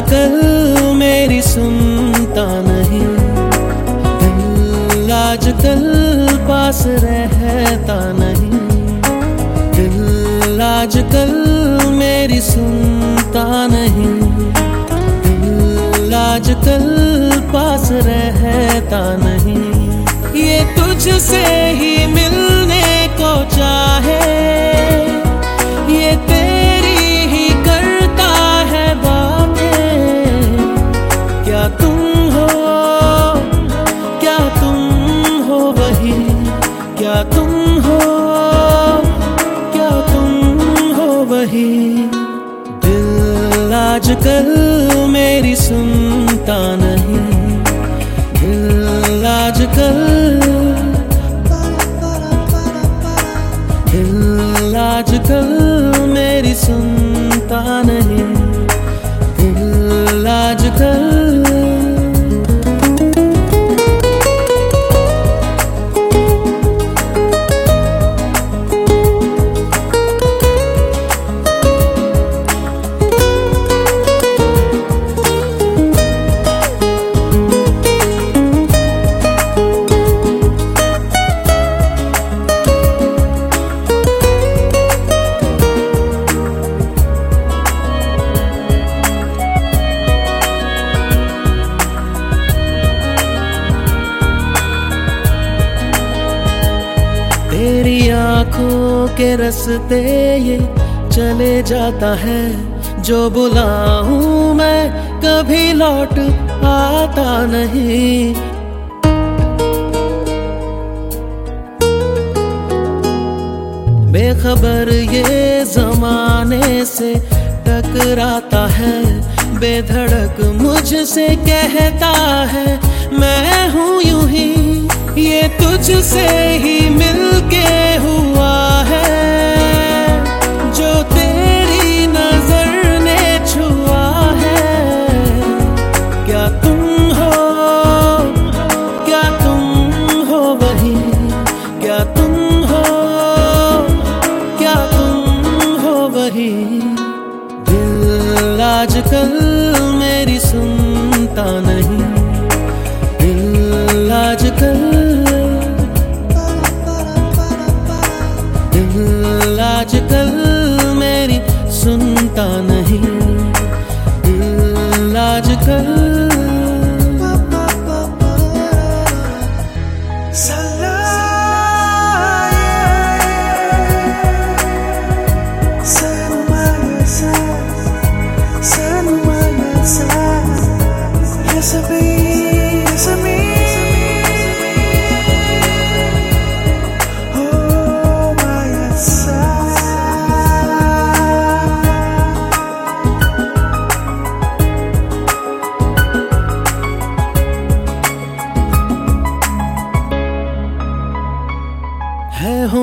आजकल मेरी सुनता नहीं। दिल आजकल पास रहता नहीं। दिल आजकल मेरी सुनता नहीं। दिल आजकल पास रहता नहीं। ये तुझसे आजकल मेरी सुनता नहीं। दिल आजकल दिल आजकल मेरी सुनता नहीं। तेरी आँखों के रस्ते ये चले जाता है। जो बुलाऊं मैं कभी लौट आता नहीं। बेखबर ये जमाने से टकराता है। बेधड़क मुझसे कहता है, मैं हूँ यूँ ही, ये तुझसे ही आजकल मेरी सुनता नहीं। दिल आजकल दिल आजकल मेरी सुनता नहीं। दिल आजकल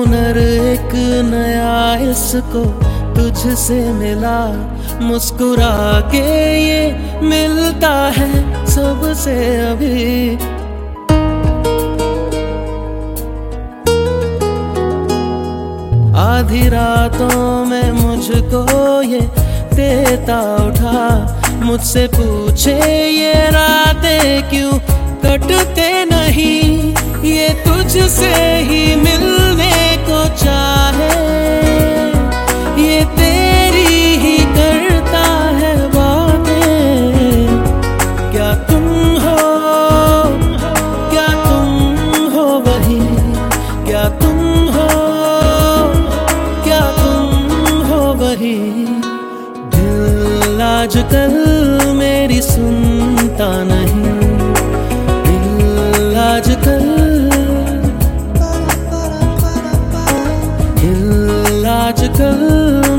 हुनर एक नया इसको तुझसे मिला। मुस्कुरा के ये मिलता है सबसे अभी। आधी रातों में मुझको ये देता उठा। मुझसे पूछे ये रातें क्यों कटते नहीं? ये तुझसे ही मिलने आजकल मेरी सुनता नहीं। दिल आजकल दिल आजकल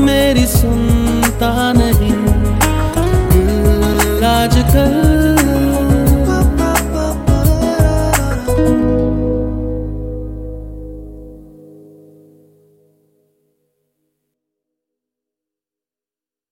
मेरी सुनता नहीं। दिल आजकल